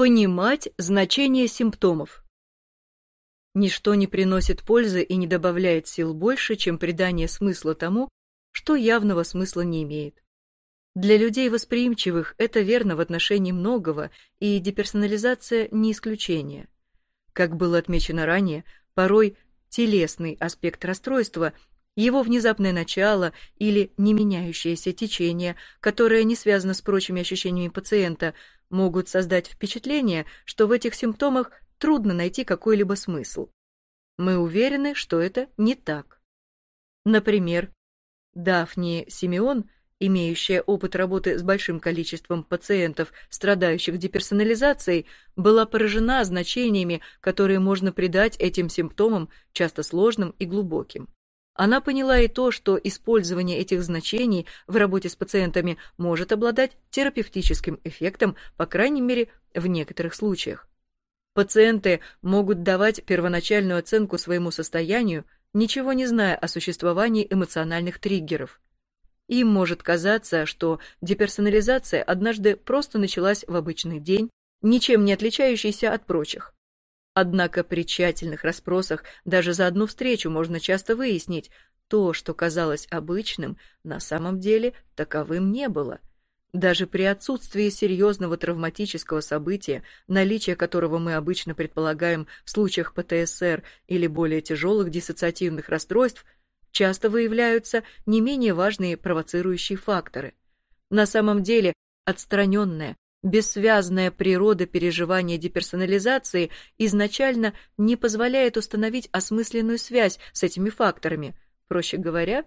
Понимать значение симптомов. Ничто не приносит пользы и не добавляет сил больше, чем придание смысла тому, что явного смысла не имеет. Для людей восприимчивых это верно в отношении многого, и деперсонализация не исключение. Как было отмечено ранее, порой телесный аспект расстройства, его внезапное начало или не меняющееся течение, которое не связано с прочими ощущениями пациента, могут создать впечатление, что в этих симптомах трудно найти какой-либо смысл. Мы уверены, что это не так. Например, Дафни Симеон, имеющая опыт работы с большим количеством пациентов, страдающих деперсонализацией, была поражена значениями, которые можно придать этим симптомам, часто сложным и глубоким. Она поняла и то, что использование этих значений в работе с пациентами может обладать терапевтическим эффектом, по крайней мере, в некоторых случаях. Пациенты могут давать первоначальную оценку своему состоянию, ничего не зная о существовании эмоциональных триггеров. Им может казаться, что деперсонализация однажды просто началась в обычный день, ничем не отличающийся от прочих. Однако при тщательных расспросах даже за одну встречу можно часто выяснить, то, что казалось обычным, на самом деле таковым не было. Даже при отсутствии серьезного травматического события, наличие которого мы обычно предполагаем в случаях ПТСР или более тяжелых диссоциативных расстройств, часто выявляются не менее важные провоцирующие факторы. На самом деле, отстраненное, Бессвязная природа переживания деперсонализации изначально не позволяет установить осмысленную связь с этими факторами. Проще говоря,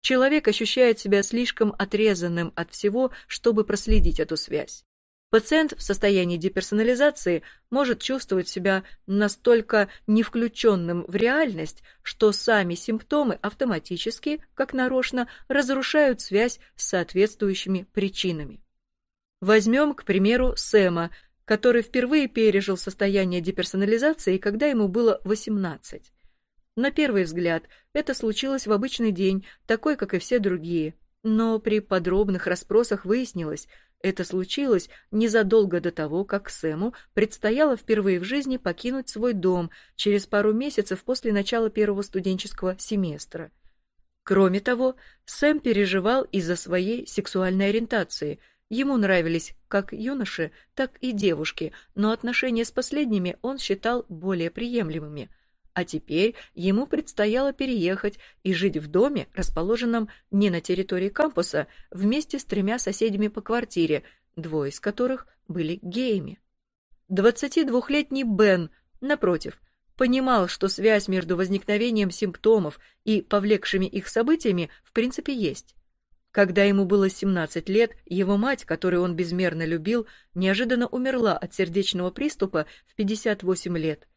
человек ощущает себя слишком отрезанным от всего, чтобы проследить эту связь. Пациент в состоянии деперсонализации может чувствовать себя настолько не включенным в реальность, что сами симптомы автоматически, как нарочно, разрушают связь с соответствующими причинами. Возьмем, к примеру, Сэма, который впервые пережил состояние деперсонализации, когда ему было 18. На первый взгляд, это случилось в обычный день, такой, как и все другие. Но при подробных расспросах выяснилось, это случилось незадолго до того, как Сэму предстояло впервые в жизни покинуть свой дом через пару месяцев после начала первого студенческого семестра. Кроме того, Сэм переживал из-за своей сексуальной ориентации – Ему нравились как юноши, так и девушки, но отношения с последними он считал более приемлемыми. А теперь ему предстояло переехать и жить в доме, расположенном не на территории кампуса, вместе с тремя соседями по квартире, двое из которых были геями. 22-летний Бен, напротив, понимал, что связь между возникновением симптомов и повлекшими их событиями в принципе есть. Когда ему было 17 лет, его мать, которую он безмерно любил, неожиданно умерла от сердечного приступа в 58 лет.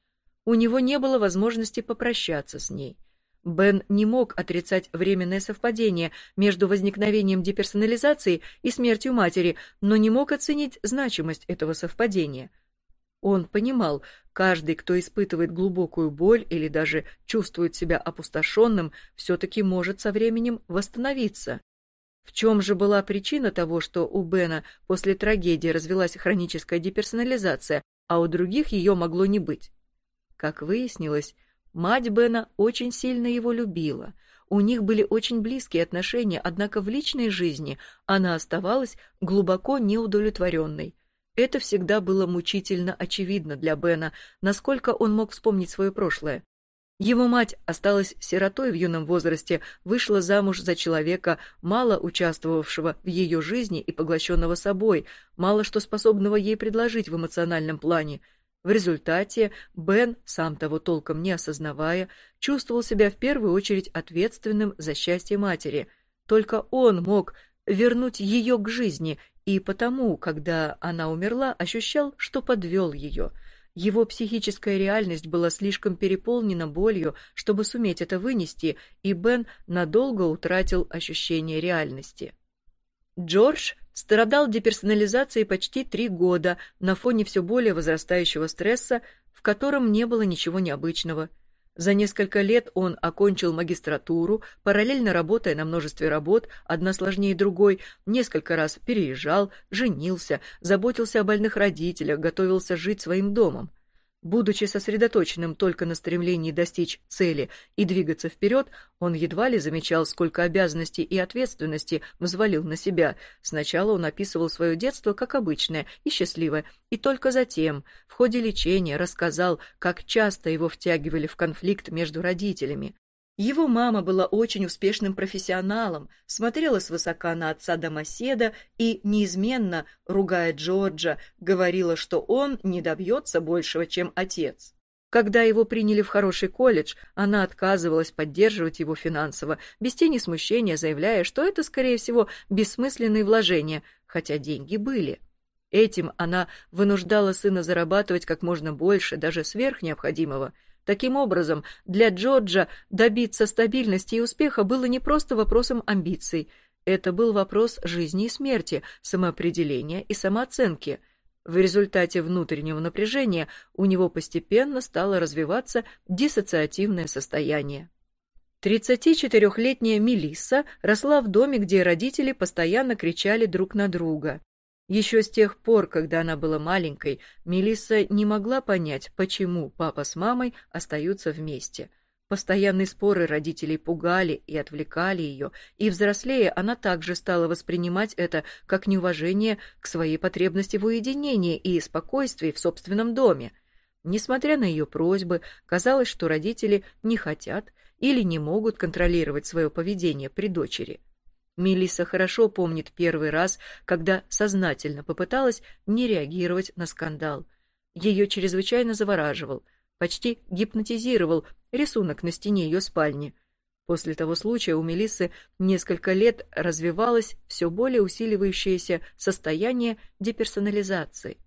У него не было возможности попрощаться с ней. Бен не мог отрицать временное совпадение между возникновением деперсонализации и смертью матери, но не мог оценить значимость этого совпадения. Он понимал, каждый, кто испытывает глубокую боль или даже чувствует себя опустошенным, все-таки может со временем восстановиться. В чем же была причина того, что у Бена после трагедии развелась хроническая деперсонализация, а у других ее могло не быть? Как выяснилось, мать Бена очень сильно его любила. У них были очень близкие отношения, однако в личной жизни она оставалась глубоко неудовлетворенной. Это всегда было мучительно очевидно для Бена, насколько он мог вспомнить свое прошлое. Его мать осталась сиротой в юном возрасте, вышла замуж за человека, мало участвовавшего в ее жизни и поглощенного собой, мало что способного ей предложить в эмоциональном плане. В результате Бен, сам того толком не осознавая, чувствовал себя в первую очередь ответственным за счастье матери. Только он мог вернуть ее к жизни, и потому, когда она умерла, ощущал, что подвел ее – его психическая реальность была слишком переполнена болью, чтобы суметь это вынести, и Бен надолго утратил ощущение реальности. Джордж страдал деперсонализацией почти три года на фоне все более возрастающего стресса, в котором не было ничего необычного. За несколько лет он окончил магистратуру, параллельно работая на множестве работ, одна сложнее другой, несколько раз переезжал, женился, заботился о больных родителях, готовился жить своим домом. Будучи сосредоточенным только на стремлении достичь цели и двигаться вперед, он едва ли замечал, сколько обязанностей и ответственности взвалил на себя. Сначала он описывал свое детство как обычное и счастливое, и только затем, в ходе лечения, рассказал, как часто его втягивали в конфликт между родителями. Его мама была очень успешным профессионалом, смотрела свысока на отца домоседа и, неизменно, ругая Джорджа, говорила, что он не добьется большего, чем отец. Когда его приняли в хороший колледж, она отказывалась поддерживать его финансово, без тени смущения заявляя, что это, скорее всего, бессмысленные вложения, хотя деньги были. Этим она вынуждала сына зарабатывать как можно больше, даже сверх необходимого – Таким образом, для Джорджа добиться стабильности и успеха было не просто вопросом амбиций. Это был вопрос жизни и смерти, самоопределения и самооценки. В результате внутреннего напряжения у него постепенно стало развиваться диссоциативное состояние. 34-летняя Мелисса росла в доме, где родители постоянно кричали друг на друга. Еще с тех пор, когда она была маленькой, Мелисса не могла понять, почему папа с мамой остаются вместе. Постоянные споры родителей пугали и отвлекали ее, и взрослее она также стала воспринимать это как неуважение к своей потребности в уединении и спокойствии в собственном доме. Несмотря на ее просьбы, казалось, что родители не хотят или не могут контролировать свое поведение при дочери. Мелисса хорошо помнит первый раз, когда сознательно попыталась не реагировать на скандал. Ее чрезвычайно завораживал, почти гипнотизировал рисунок на стене ее спальни. После того случая у Мелиссы несколько лет развивалось все более усиливающееся состояние деперсонализации.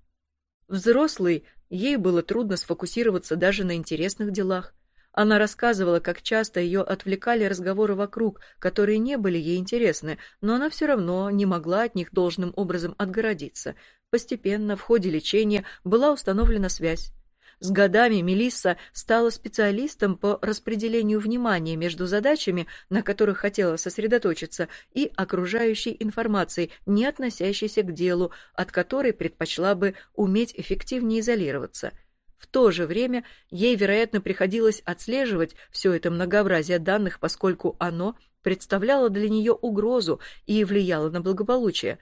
Взрослый, ей было трудно сфокусироваться даже на интересных делах. Она рассказывала, как часто ее отвлекали разговоры вокруг, которые не были ей интересны, но она все равно не могла от них должным образом отгородиться. Постепенно, в ходе лечения, была установлена связь. С годами Мелисса стала специалистом по распределению внимания между задачами, на которых хотела сосредоточиться, и окружающей информацией, не относящейся к делу, от которой предпочла бы уметь эффективнее изолироваться – в то же время ей, вероятно, приходилось отслеживать все это многообразие данных, поскольку оно представляло для нее угрозу и влияло на благополучие.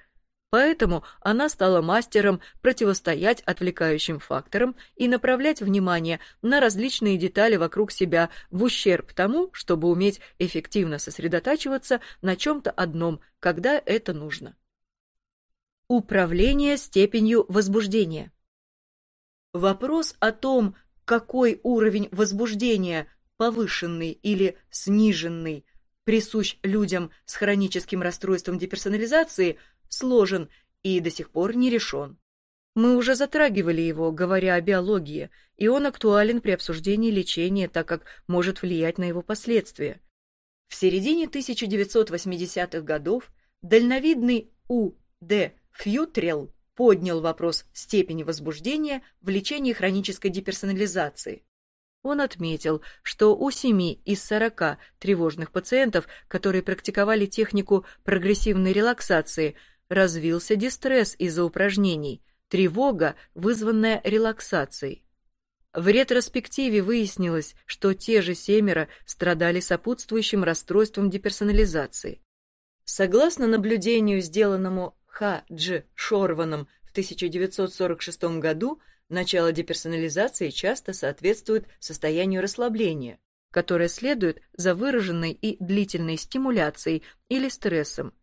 Поэтому она стала мастером противостоять отвлекающим факторам и направлять внимание на различные детали вокруг себя в ущерб тому, чтобы уметь эффективно сосредотачиваться на чем-то одном, когда это нужно. Управление степенью возбуждения Вопрос о том, какой уровень возбуждения, повышенный или сниженный, присущ людям с хроническим расстройством деперсонализации, сложен и до сих пор не решен. Мы уже затрагивали его, говоря о биологии, и он актуален при обсуждении лечения, так как может влиять на его последствия. В середине 1980-х годов дальновидный У. Д. Фьютрелл поднял вопрос степени возбуждения в лечении хронической деперсонализации. Он отметил, что у 7 из 40 тревожных пациентов, которые практиковали технику прогрессивной релаксации, развился дистресс из-за упражнений, тревога, вызванная релаксацией. В ретроспективе выяснилось, что те же семеро страдали сопутствующим расстройством деперсонализации. Согласно наблюдению, сделанному Х. Дж. Шорваном в 1946 году начало деперсонализации часто соответствует состоянию расслабления, которое следует за выраженной и длительной стимуляцией или стрессом.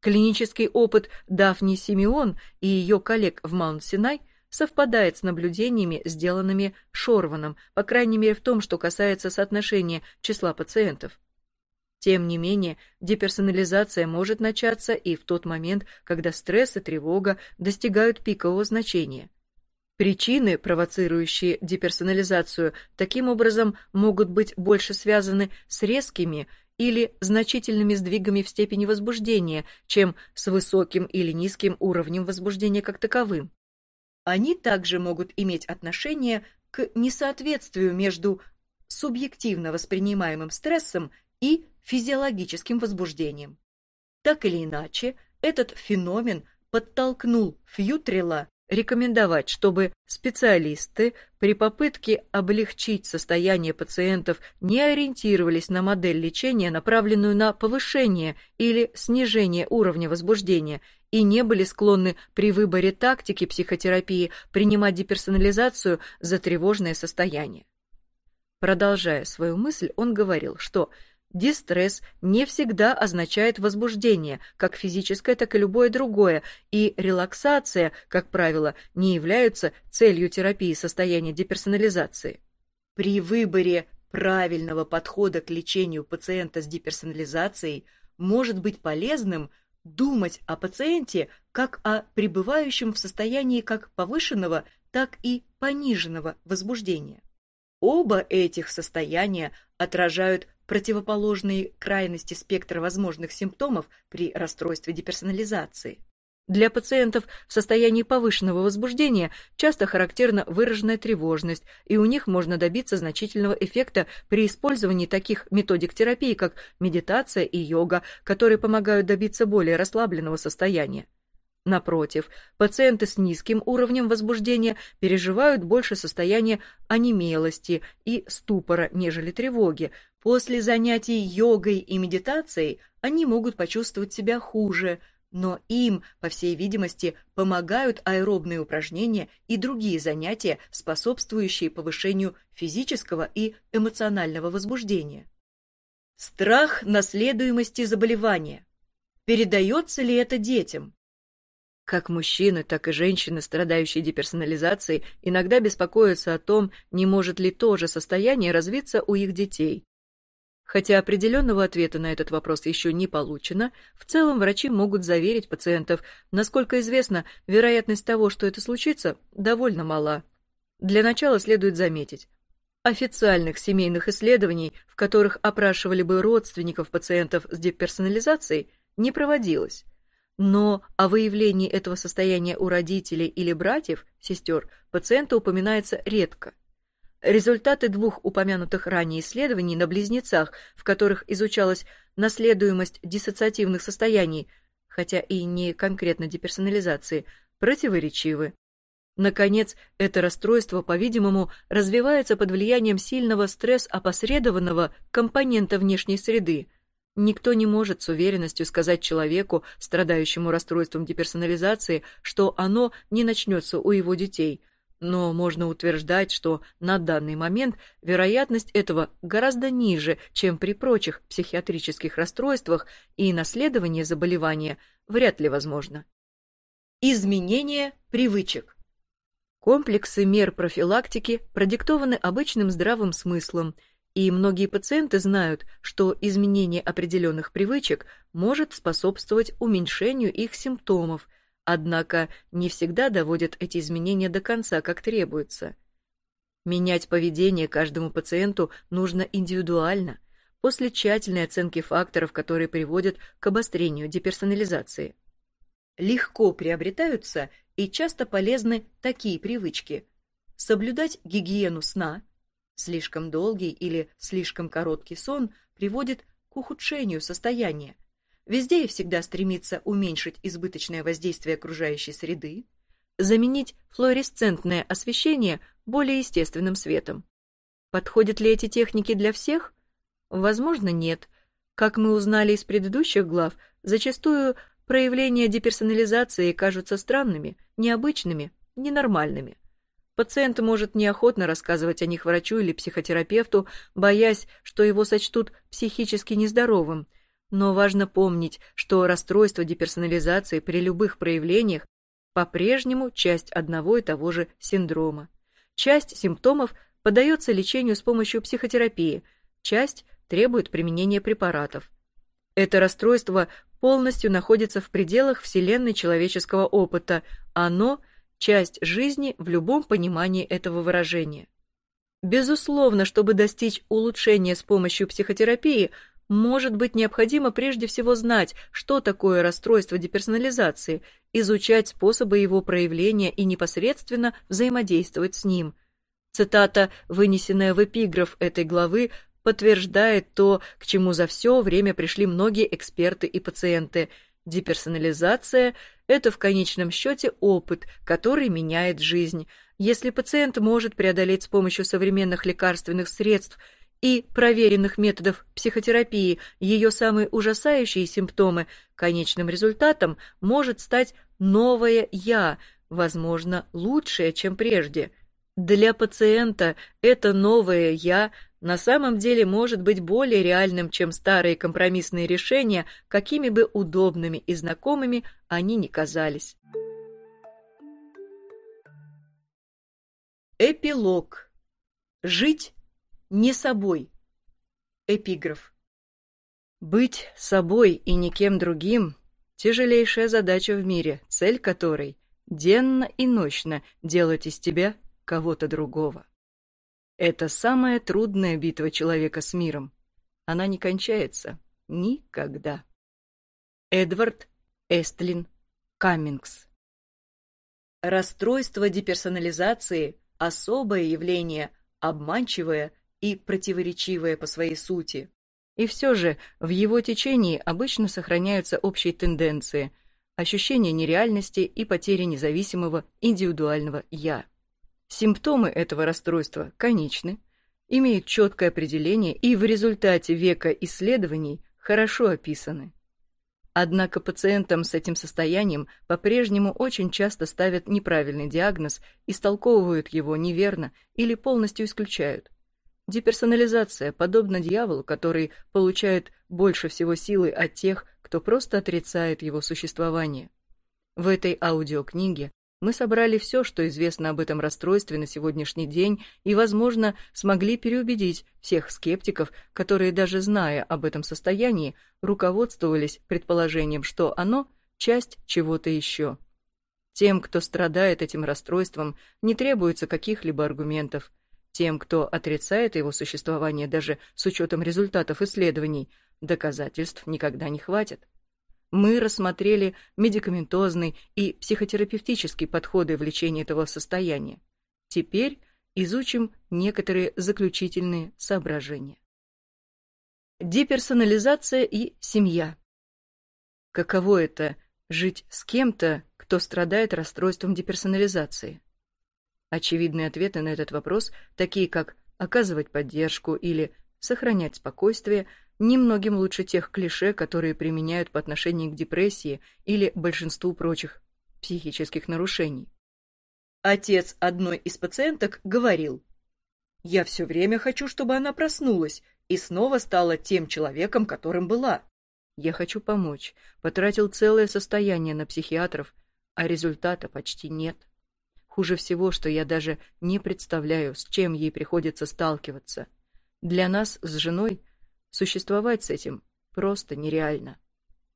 Клинический опыт Дафни Симеон и ее коллег в Маунт-Синай совпадает с наблюдениями, сделанными Шорваном, по крайней мере в том, что касается соотношения числа пациентов. Тем не менее, деперсонализация может начаться и в тот момент, когда стресс и тревога достигают пикового значения. Причины, провоцирующие деперсонализацию, таким образом могут быть больше связаны с резкими или значительными сдвигами в степени возбуждения, чем с высоким или низким уровнем возбуждения как таковым. Они также могут иметь отношение к несоответствию между субъективно воспринимаемым стрессом и физиологическим возбуждением. Так или иначе, этот феномен подтолкнул Фьютрила рекомендовать, чтобы специалисты при попытке облегчить состояние пациентов не ориентировались на модель лечения, направленную на повышение или снижение уровня возбуждения, и не были склонны при выборе тактики психотерапии принимать деперсонализацию за тревожное состояние. Продолжая свою мысль, он говорил, что Дистресс не всегда означает возбуждение, как физическое, так и любое другое, и релаксация, как правило, не являются целью терапии состояния деперсонализации. При выборе правильного подхода к лечению пациента с деперсонализацией может быть полезным думать о пациенте как о пребывающем в состоянии как повышенного, так и пониженного возбуждения. Оба этих состояния отражают противоположные крайности спектра возможных симптомов при расстройстве деперсонализации. Для пациентов в состоянии повышенного возбуждения часто характерна выраженная тревожность, и у них можно добиться значительного эффекта при использовании таких методик терапии, как медитация и йога, которые помогают добиться более расслабленного состояния. Напротив, пациенты с низким уровнем возбуждения переживают больше состояния онемелости и ступора, нежели тревоги. После занятий йогой и медитацией они могут почувствовать себя хуже, но им, по всей видимости, помогают аэробные упражнения и другие занятия, способствующие повышению физического и эмоционального возбуждения. Страх наследуемости заболевания. Передается ли это детям? Как мужчины, так и женщины, страдающие деперсонализацией, иногда беспокоятся о том, не может ли то же состояние развиться у их детей. Хотя определенного ответа на этот вопрос еще не получено, в целом врачи могут заверить пациентов, насколько известно, вероятность того, что это случится, довольно мала. Для начала следует заметить, официальных семейных исследований, в которых опрашивали бы родственников пациентов с деперсонализацией, не проводилось. Но о выявлении этого состояния у родителей или братьев, сестер, пациента упоминается редко. Результаты двух упомянутых ранее исследований на близнецах, в которых изучалась наследуемость диссоциативных состояний, хотя и не конкретно деперсонализации, противоречивы. Наконец, это расстройство, по-видимому, развивается под влиянием сильного стресс-опосредованного компонента внешней среды – Никто не может с уверенностью сказать человеку, страдающему расстройством деперсонализации, что оно не начнется у его детей, но можно утверждать, что на данный момент вероятность этого гораздо ниже, чем при прочих психиатрических расстройствах, и наследование заболевания вряд ли возможно. Изменение привычек. Комплексы мер профилактики продиктованы обычным здравым смыслом – и многие пациенты знают, что изменение определенных привычек может способствовать уменьшению их симптомов, однако не всегда доводят эти изменения до конца, как требуется. Менять поведение каждому пациенту нужно индивидуально, после тщательной оценки факторов, которые приводят к обострению деперсонализации. Легко приобретаются и часто полезны такие привычки. Соблюдать гигиену сна – Слишком долгий или слишком короткий сон приводит к ухудшению состояния. Везде и всегда стремится уменьшить избыточное воздействие окружающей среды, заменить флуоресцентное освещение более естественным светом. Подходят ли эти техники для всех? Возможно, нет. Как мы узнали из предыдущих глав, зачастую проявления деперсонализации кажутся странными, необычными, ненормальными. Пациент может неохотно рассказывать о них врачу или психотерапевту, боясь, что его сочтут психически нездоровым. Но важно помнить, что расстройство деперсонализации при любых проявлениях по-прежнему часть одного и того же синдрома. Часть симптомов поддается лечению с помощью психотерапии, часть требует применения препаратов. Это расстройство полностью находится в пределах вселенной человеческого опыта, оно – часть жизни в любом понимании этого выражения. Безусловно, чтобы достичь улучшения с помощью психотерапии, может быть необходимо прежде всего знать, что такое расстройство деперсонализации, изучать способы его проявления и непосредственно взаимодействовать с ним. Цитата, вынесенная в эпиграф этой главы, подтверждает то, к чему за все время пришли многие эксперты и пациенты. Деперсонализация – это в конечном счете опыт, который меняет жизнь. Если пациент может преодолеть с помощью современных лекарственных средств и проверенных методов психотерапии ее самые ужасающие симптомы, конечным результатом может стать новое «я», возможно, лучшее, чем прежде. Для пациента это новое «я» на самом деле может быть более реальным, чем старые компромиссные решения, какими бы удобными и знакомыми они ни казались. Эпилог. Жить не собой. Эпиграф. Быть собой и никем другим – тяжелейшая задача в мире, цель которой – денно и ночно делать из тебя кого-то другого. Это самая трудная битва человека с миром. Она не кончается никогда. Эдвард Эстлин Каммингс Расстройство деперсонализации – особое явление, обманчивое и противоречивое по своей сути. И все же в его течении обычно сохраняются общие тенденции – ощущение нереальности и потери независимого индивидуального «я». Симптомы этого расстройства конечны, имеют четкое определение и в результате века исследований хорошо описаны. Однако пациентам с этим состоянием по-прежнему очень часто ставят неправильный диагноз, истолковывают его неверно или полностью исключают. Деперсонализация подобна дьяволу, который получает больше всего силы от тех, кто просто отрицает его существование. В этой аудиокниге мы собрали все, что известно об этом расстройстве на сегодняшний день и, возможно, смогли переубедить всех скептиков, которые, даже зная об этом состоянии, руководствовались предположением, что оно – часть чего-то еще. Тем, кто страдает этим расстройством, не требуется каких-либо аргументов. Тем, кто отрицает его существование даже с учетом результатов исследований, доказательств никогда не хватит мы рассмотрели медикаментозный и психотерапевтический подходы в лечении этого состояния. Теперь изучим некоторые заключительные соображения. Деперсонализация и семья. Каково это – жить с кем-то, кто страдает расстройством деперсонализации? Очевидные ответы на этот вопрос, такие как оказывать поддержку или сохранять спокойствие, немногим лучше тех клише, которые применяют по отношению к депрессии или большинству прочих психических нарушений. Отец одной из пациенток говорил, «Я все время хочу, чтобы она проснулась и снова стала тем человеком, которым была. Я хочу помочь, потратил целое состояние на психиатров, а результата почти нет. Хуже всего, что я даже не представляю, с чем ей приходится сталкиваться. Для нас с женой – Существовать с этим просто нереально.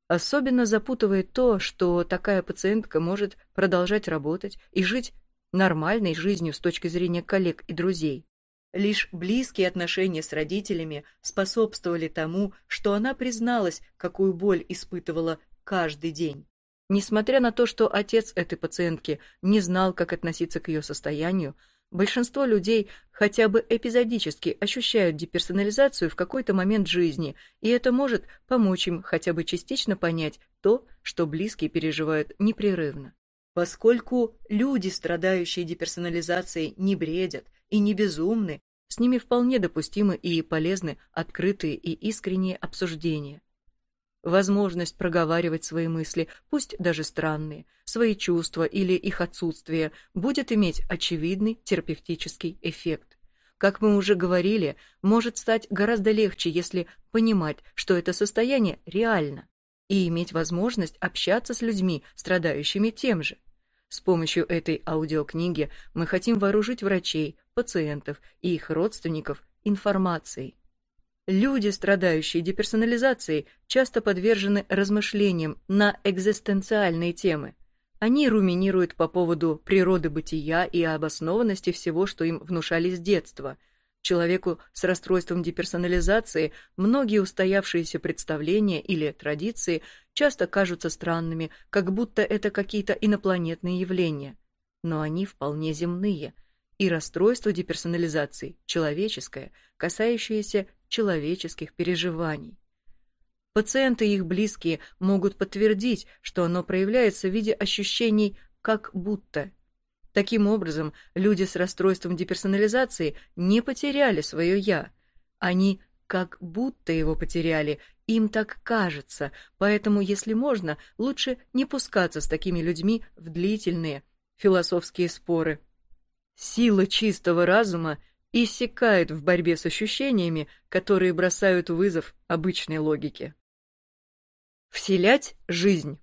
Особенно запутывает то, что такая пациентка может продолжать работать и жить нормальной жизнью с точки зрения коллег и друзей. Лишь близкие отношения с родителями способствовали тому, что она призналась, какую боль испытывала каждый день. Несмотря на то, что отец этой пациентки не знал, как относиться к ее состоянию, Большинство людей хотя бы эпизодически ощущают деперсонализацию в какой-то момент жизни, и это может помочь им хотя бы частично понять то, что близкие переживают непрерывно. Поскольку люди, страдающие деперсонализацией, не бредят и не безумны, с ними вполне допустимы и полезны открытые и искренние обсуждения возможность проговаривать свои мысли, пусть даже странные, свои чувства или их отсутствие, будет иметь очевидный терапевтический эффект. Как мы уже говорили, может стать гораздо легче, если понимать, что это состояние реально, и иметь возможность общаться с людьми, страдающими тем же. С помощью этой аудиокниги мы хотим вооружить врачей, пациентов и их родственников информацией, Люди, страдающие деперсонализацией, часто подвержены размышлениям на экзистенциальные темы. Они руминируют по поводу природы бытия и обоснованности всего, что им внушали с детства. Человеку с расстройством деперсонализации многие устоявшиеся представления или традиции часто кажутся странными, как будто это какие-то инопланетные явления. Но они вполне земные – и расстройство деперсонализации, человеческое, касающееся человеческих переживаний. Пациенты и их близкие могут подтвердить, что оно проявляется в виде ощущений «как будто». Таким образом, люди с расстройством деперсонализации не потеряли свое «я». Они как будто его потеряли, им так кажется, поэтому, если можно, лучше не пускаться с такими людьми в длительные философские споры. Сила чистого разума иссякает в борьбе с ощущениями, которые бросают вызов обычной логике. Вселять жизнь.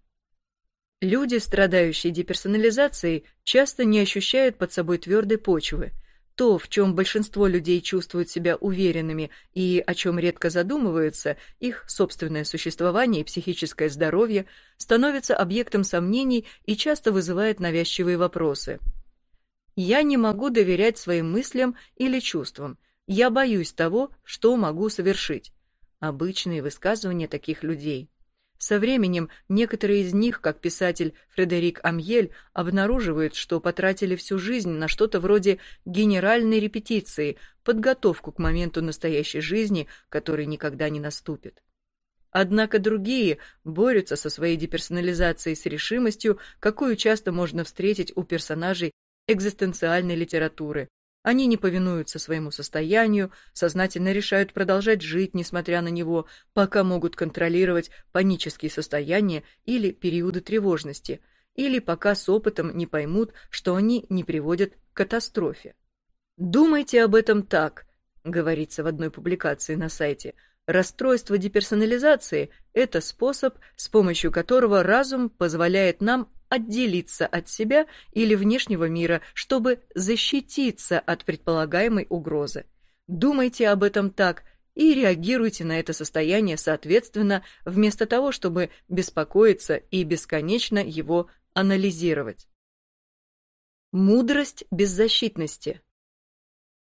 Люди, страдающие деперсонализацией, часто не ощущают под собой твердой почвы. То, в чем большинство людей чувствуют себя уверенными и о чем редко задумываются, их собственное существование и психическое здоровье, становится объектом сомнений и часто вызывает навязчивые вопросы. «Я не могу доверять своим мыслям или чувствам. Я боюсь того, что могу совершить». Обычные высказывания таких людей – со временем некоторые из них, как писатель Фредерик Амьель, обнаруживают, что потратили всю жизнь на что-то вроде генеральной репетиции, подготовку к моменту настоящей жизни, который никогда не наступит. Однако другие борются со своей деперсонализацией с решимостью, какую часто можно встретить у персонажей экзистенциальной литературы, они не повинуются своему состоянию, сознательно решают продолжать жить, несмотря на него, пока могут контролировать панические состояния или периоды тревожности, или пока с опытом не поймут, что они не приводят к катастрофе. «Думайте об этом так», — говорится в одной публикации на сайте, Расстройство деперсонализации – это способ, с помощью которого разум позволяет нам отделиться от себя или внешнего мира, чтобы защититься от предполагаемой угрозы. Думайте об этом так и реагируйте на это состояние соответственно, вместо того, чтобы беспокоиться и бесконечно его анализировать. Мудрость беззащитности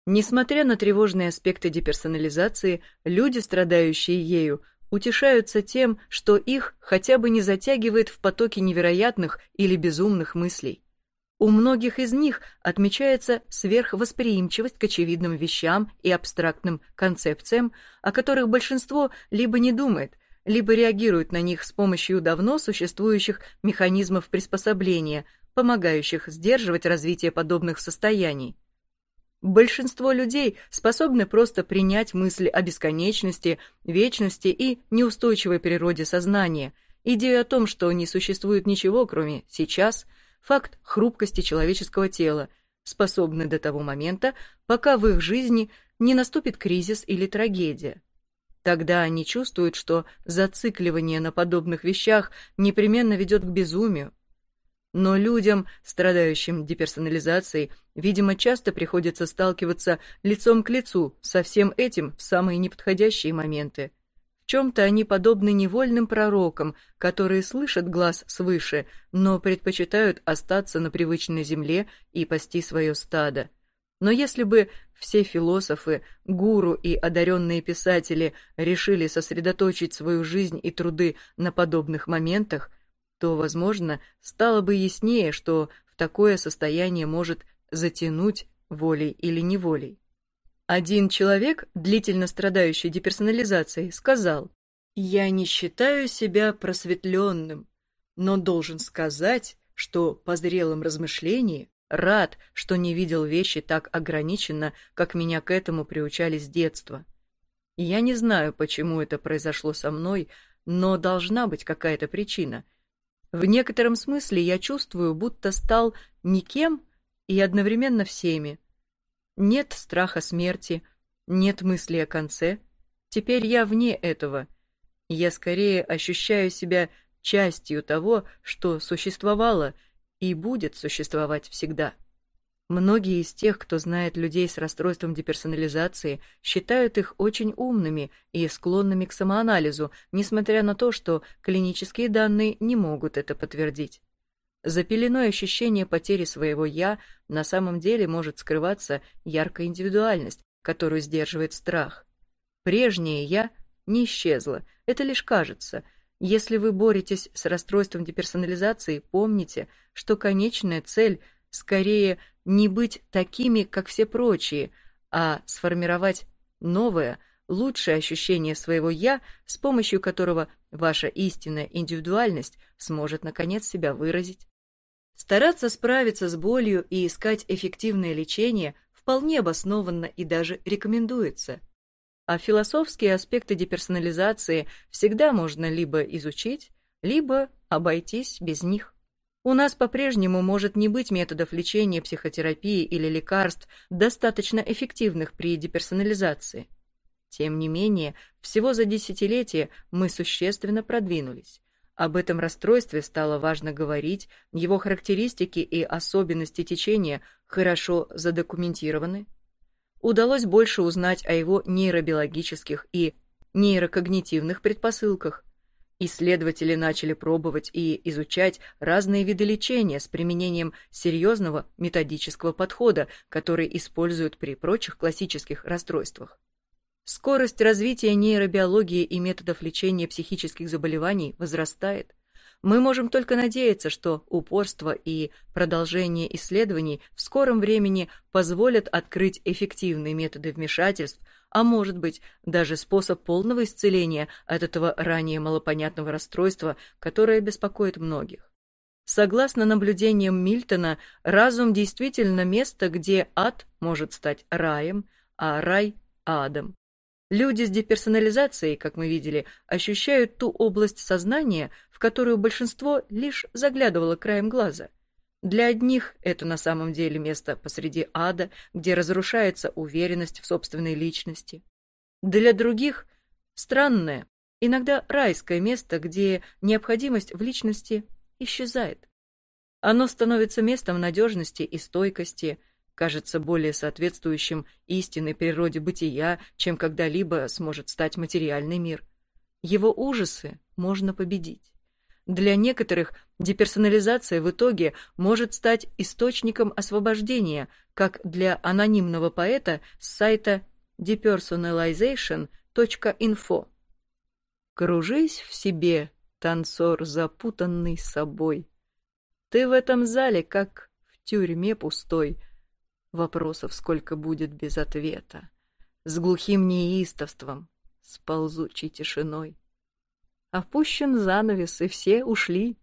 Несмотря на тревожные аспекты деперсонализации, люди, страдающие ею, утешаются тем, что их хотя бы не затягивает в потоки невероятных или безумных мыслей. У многих из них отмечается сверхвосприимчивость к очевидным вещам и абстрактным концепциям, о которых большинство либо не думает, либо реагирует на них с помощью давно существующих механизмов приспособления, помогающих сдерживать развитие подобных состояний. Большинство людей способны просто принять мысли о бесконечности, вечности и неустойчивой природе сознания, идею о том, что не существует ничего, кроме сейчас, факт хрупкости человеческого тела, способны до того момента, пока в их жизни не наступит кризис или трагедия. Тогда они чувствуют, что зацикливание на подобных вещах непременно ведет к безумию, но людям, страдающим деперсонализацией, видимо, часто приходится сталкиваться лицом к лицу со всем этим в самые неподходящие моменты. В чем-то они подобны невольным пророкам, которые слышат глаз свыше, но предпочитают остаться на привычной земле и пасти свое стадо. Но если бы все философы, гуру и одаренные писатели решили сосредоточить свою жизнь и труды на подобных моментах, то, возможно, стало бы яснее, что в такое состояние может затянуть волей или неволей. Один человек, длительно страдающий деперсонализацией, сказал, «Я не считаю себя просветленным, но должен сказать, что по зрелом размышлении рад, что не видел вещи так ограниченно, как меня к этому приучали с детства. Я не знаю, почему это произошло со мной, но должна быть какая-то причина — в некотором смысле я чувствую, будто стал никем и одновременно всеми. Нет страха смерти, нет мысли о конце. Теперь я вне этого. Я скорее ощущаю себя частью того, что существовало и будет существовать всегда. Многие из тех, кто знает людей с расстройством деперсонализации, считают их очень умными и склонными к самоанализу, несмотря на то, что клинические данные не могут это подтвердить. За ощущения потери своего «я» на самом деле может скрываться яркая индивидуальность, которую сдерживает страх. Прежнее «я» не исчезло, это лишь кажется. Если вы боретесь с расстройством деперсонализации, помните, что конечная цель – скорее не быть такими, как все прочие, а сформировать новое, лучшее ощущение своего «я», с помощью которого ваша истинная индивидуальность сможет наконец себя выразить. Стараться справиться с болью и искать эффективное лечение вполне обоснованно и даже рекомендуется. А философские аспекты деперсонализации всегда можно либо изучить, либо обойтись без них. У нас по-прежнему может не быть методов лечения, психотерапии или лекарств, достаточно эффективных при деперсонализации. Тем не менее, всего за десятилетие мы существенно продвинулись. Об этом расстройстве стало важно говорить, его характеристики и особенности течения хорошо задокументированы. Удалось больше узнать о его нейробиологических и нейрокогнитивных предпосылках. Исследователи начали пробовать и изучать разные виды лечения с применением серьезного методического подхода, который используют при прочих классических расстройствах. Скорость развития нейробиологии и методов лечения психических заболеваний возрастает. Мы можем только надеяться, что упорство и продолжение исследований в скором времени позволят открыть эффективные методы вмешательств, а может быть, даже способ полного исцеления от этого ранее малопонятного расстройства, которое беспокоит многих. Согласно наблюдениям Мильтона, разум действительно место, где ад может стать раем, а рай – адом. Люди с деперсонализацией, как мы видели, ощущают ту область сознания, в которую большинство лишь заглядывало краем глаза. Для одних это на самом деле место посреди ада, где разрушается уверенность в собственной личности. Для других – странное, иногда райское место, где необходимость в личности исчезает. Оно становится местом надежности и стойкости – кажется более соответствующим истинной природе бытия, чем когда-либо сможет стать материальный мир. Его ужасы можно победить. Для некоторых деперсонализация в итоге может стать источником освобождения, как для анонимного поэта с сайта depersonalization.info. Кружись в себе, танцор, запутанный собой. Ты в этом зале, как в тюрьме пустой, Вопросов сколько будет без ответа. С глухим неистовством, с ползучей тишиной. Опущен занавес, и все ушли.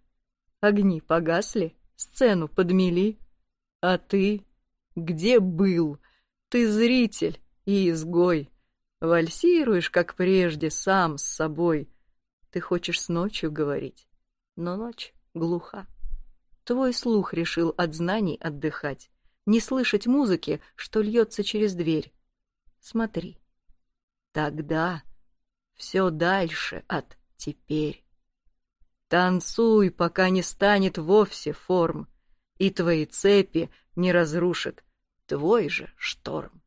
Огни погасли, сцену подмели. А ты где был? Ты зритель и изгой. Вальсируешь, как прежде, сам с собой. Ты хочешь с ночью говорить, но ночь глуха. Твой слух решил от знаний отдыхать не слышать музыки, что льется через дверь. Смотри. Тогда все дальше от теперь. Танцуй, пока не станет вовсе форм, и твои цепи не разрушит твой же шторм.